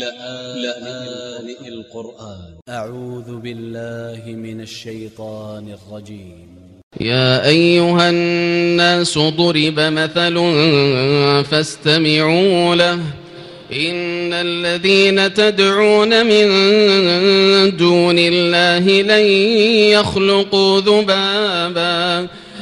لآن القرآن. أ ع و ذ ب ا ل ل ه من ا ل ش ي ط ا ن ا ل ج ي م يا أيها الناس ضرب مثل فاستمعوا له. إن الذين تدعون من دون الله لن يخلقوا ذبابا.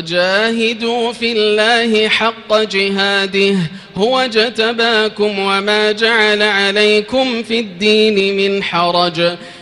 وجاهدوا في الله حق جهاده هو جتباكم وما جعل عليكم في الدين من حرج.